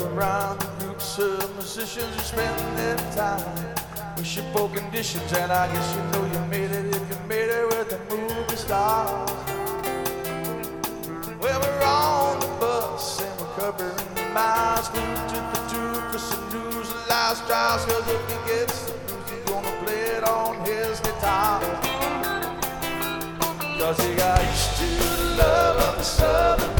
around the groups of musicians who spend their time. Worshipful conditions, and I guess you know you made it if you made it with the movie stars. Well, we're on the bus and we're covering the miles, glued to the tube for some news and lifestyles. Cause if he gets the news, he's gonna play it on his guitar. Cause he got used to the love of the southern.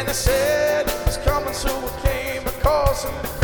And I said, it's coming, so we came. across him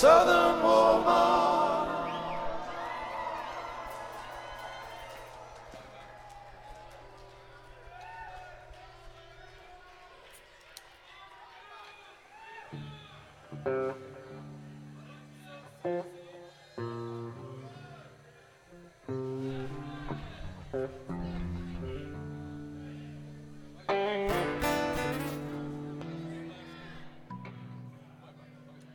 Southern woman.